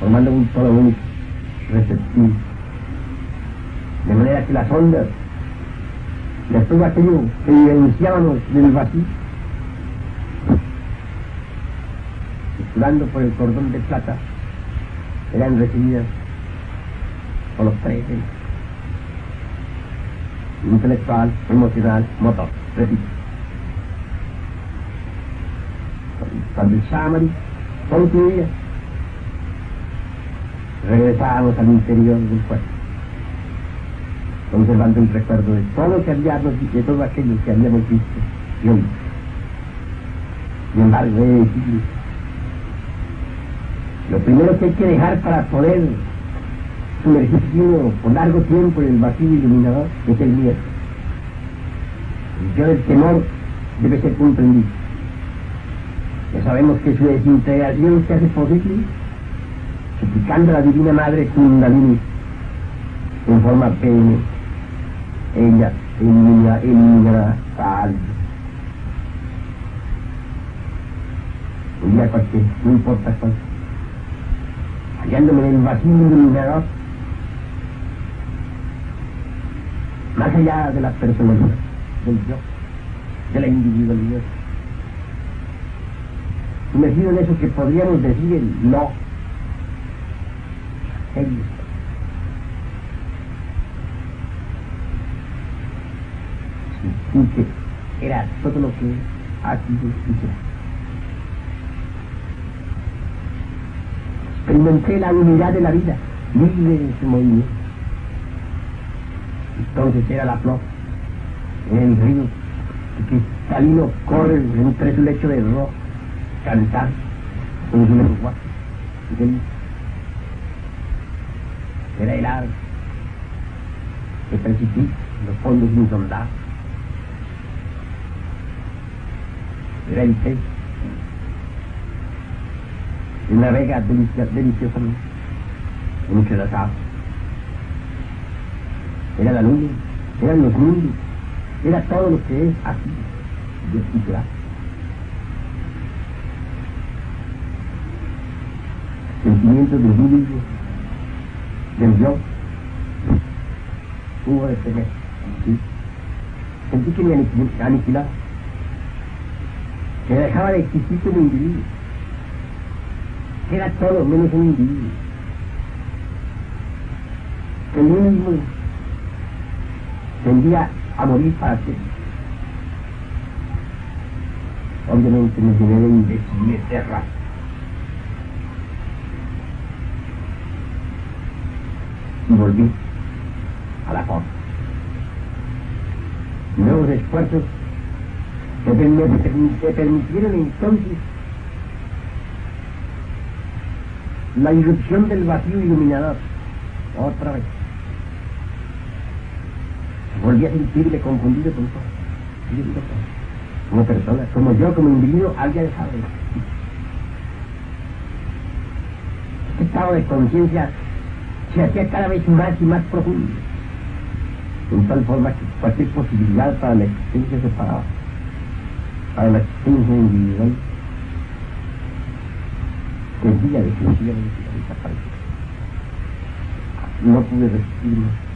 formando un solo único, receptivo. De manera que las ondas, de todo aquello que vivenciábamos del vacío, circulando por el cordón de plata, eran recibidas por los tres intelectual, emocional, motor, repito. Cuando el Shamari concluía, regresábamos al interior del cuerpo, conservando el recuerdo de todo que habíamos de todo aquello que habíamos visto y oído. Sin embargo, he de decirles, lo primero que hay que dejar para poder sumergirse por largo tiempo en el vacío iluminador es el miedo. El temor debe ser comprendido. Ya sabemos que su desintegración se hace posible suplicando a la Divina Madre Kundalini en forma pene. Ella elimina, eliminará tal. Un día cualquier, no importa cuál. Hallándome en el vacío iluminador, más allá de la personalidad, del yo, de la individualidad. Sumergido en eso que podríamos decir el no. El y que era todo lo que ha sido será. Experimenté la unidad de la vida, libre de su movimiento. Entonces era la flor en el río, y cristalino corre entre su lecho de rojo, cantar con su lengua. Era el ave, el precipicio, los fondos insondados. Era el pez, y navega deliciosamente entre las aguas era la luna, eran los mundos, era todo lo que es así, descifrar. Sentimientos del búdico, del yo, hubo de tener, ¿sí? Sentí que me aniquilaba, que dejaba de existir como individuo, que era todo menos un individuo, que el mismo tendría a morir para siempre. Obviamente me llené de imbécil de raza. Y volví a la forma. Nuevos esfuerzos que me permitieron entonces la irrupción del vacío iluminador. Otra vez volví a sentirme confundido con todo. Como persona, como yo, como individuo, había dejado de estado de conciencia se hacía cada vez más y más profundo, en tal forma que cualquier posibilidad para la existencia separada, para la existencia individual, tendría definitivamente desaparecer. No pude resistirme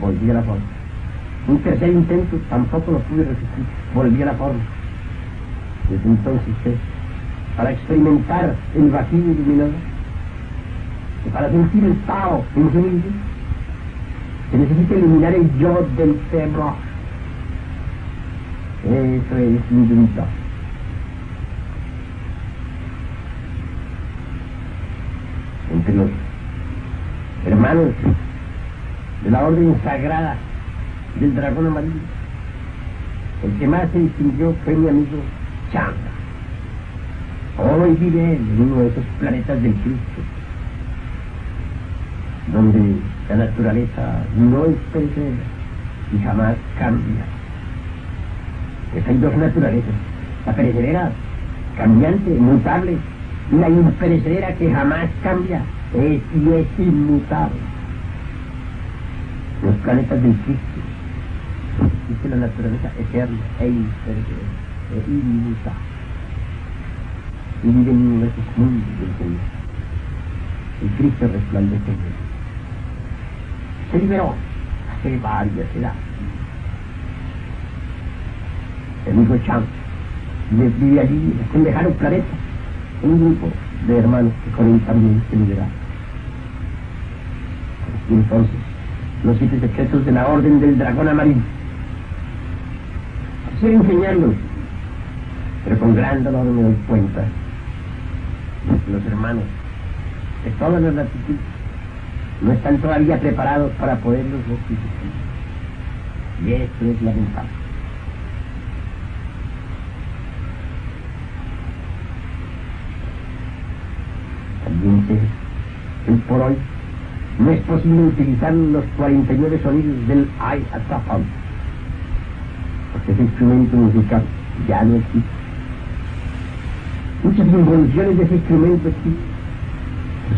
volví a la forma. Un tercer intento tampoco lo pude resistir, volví a la forma. Desde entonces, para experimentar el vacío iluminado, para sentir el Tao en su mismo, se necesita eliminar el yo del cerebro. Eso es indubitable. Entre los hermanos de la orden sagrada del dragón amarillo. El que más se distinguió fue mi amigo Chanda. Hoy vive en uno de esos planetas del Cristo, donde la naturaleza no es perecedera y jamás cambia. Pues dos naturalezas, la perecedera, cambiante, mutable, y la imperecedera que jamás cambia, es y es inmutable los planetas del Cristo. Dice la naturaleza eterna e imperecedera, e inmutable. Y viven en esos mundos del Señor. el Cristo resplandece en él. Liberó hace varias edades. El mismo Chan vive allí en lejano planeta, un grupo de hermanos que con él también se liberaron. Y entonces, los siete secretos de la Orden del Dragón Amarillo. Quisiera enseñarlos, pero con gran dolor me doy cuenta los hermanos de todas las latitudes no están todavía preparados para poderlos recibir. Y esto es lamentable. También sé que por hoy no es posible utilizar los 49 sonidos del Ay Atafam, porque ese instrumento musical ya no existe. Muchas involuciones de ese instrumento existen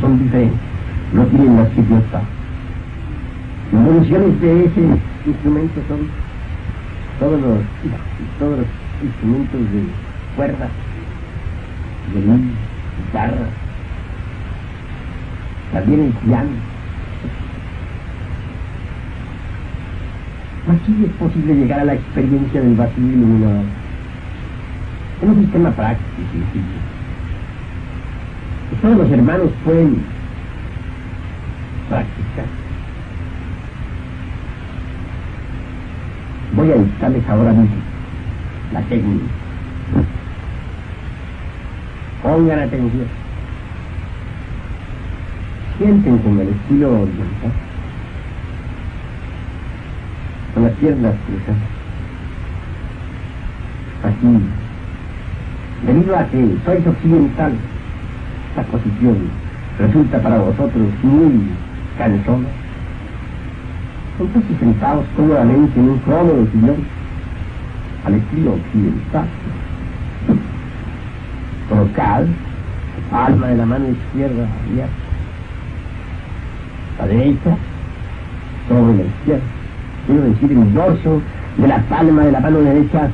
son diferentes, no tienen más que está. Involuciones de ese instrumento son todos los, todos los instrumentos de cuerda, de guitarra, también el piano. Aquí es posible llegar a la experiencia del vacío iluminado. Es un sistema práctico y sencillo todos los hermanos pueden practicar. Voy a dictarles ahora mismo la técnica. Pongan atención. Sienten con el estilo oriental, con las piernas cruzadas. Así, debido a que sois occidentales, esta posición resulta para vosotros muy cansona, entonces sentados cómodamente en un cómodo sillón, al estilo occidental, colocad palma de la mano izquierda abierta, la derecha sobre la izquierda, quiero decir el dorso de la palma de la mano derecha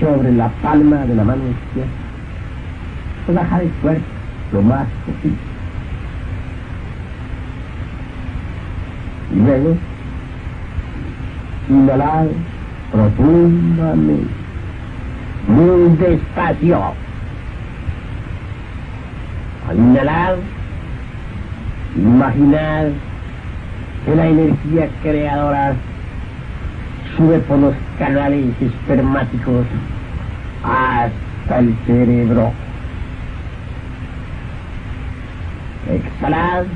sobre la palma de la mano izquierda. Relajar el cuerpo lo más posible. Y luego, inhalar profundamente, muy despacio. Al inhalar, imaginar que la energía creadora sube por los canales espermáticos hasta el cerebro. Exhalad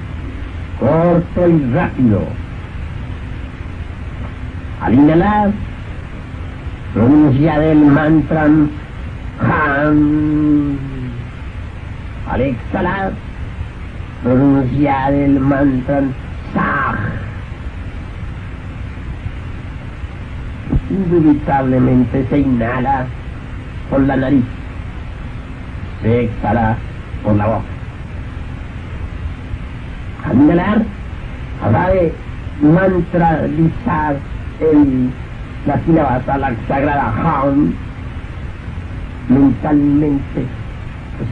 corto y rápido. Al inhalar, el mantra Han. Al exhalar, pronuncia el mantra Sah. Indubitablemente se inhala por la nariz, se exhala por la boca inhalar, habrá de mantralizar el, la sílaba a la sagrada Ham mentalmente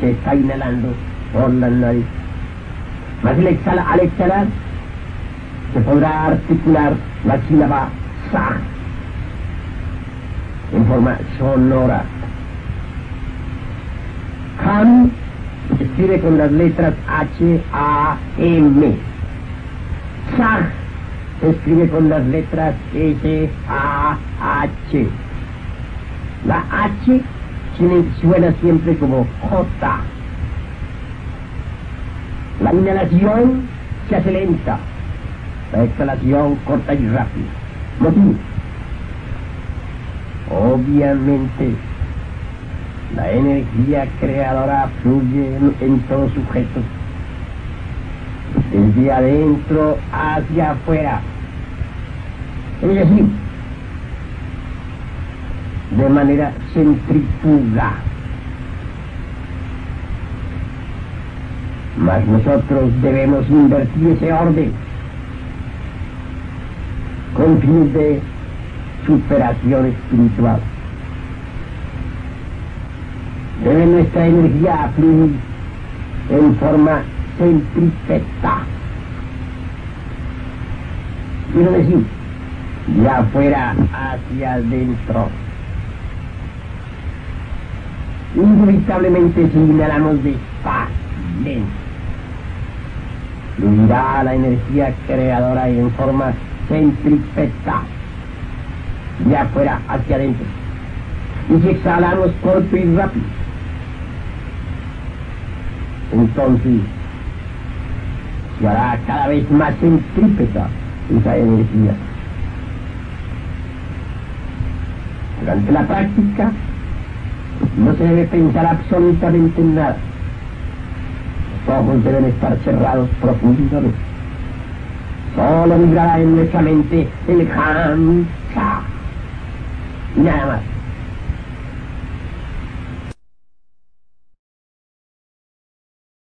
se está inhalando por la nariz. Más al exhala, al exhalar se podrá articular la sílaba Sa en forma sonora. Ham se escribe con las letras H, A, M. Sag se escribe con las letras S, A, H. La H suena siempre como J. La inhalación se hace lenta, la exhalación corta y rápida. Motivo. Obviamente, la energía creadora fluye en todo sujeto, desde adentro hacia afuera. Es decir, de manera centrifuga. Mas nosotros debemos invertir ese orden con fin de superación espiritual debe nuestra energía fluir en forma centrípeta quiero decir, de afuera hacia adentro. Inevitablemente si inhalamos de dentro fluirá la energía creadora en forma centrípeta de afuera hacia adentro. Y si exhalamos corto y rápido, entonces se hará cada vez más centrípeta esa energía. Durante la práctica no se debe pensar absolutamente en nada. Los ojos deben estar cerrados profundamente. Solo vibrará en nuestra mente el Hamsa. Y nada más.